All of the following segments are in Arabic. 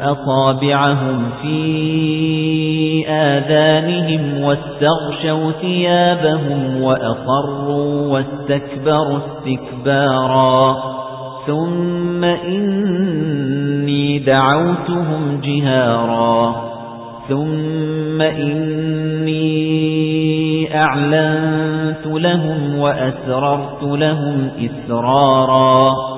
أصابعهم في آذانهم واستغشوا ثيابهم وأصروا واستكبروا استكبارا. ثم إني دعوتهم جهارا. ثم إني أعلنت لهم وأسررت لهم إسرارا.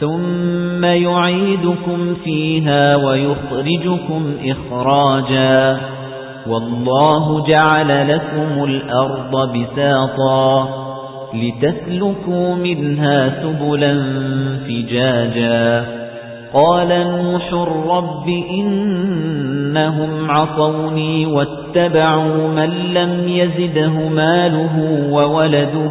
ثم يعيدكم فيها ويخرجكم إخراجا. والله جعل لكم الأرض بساطا لتسلكوا منها سبلا فجاجا. قال نوح رب إنهم عصوني واتبعوا من لم يزده ماله وولده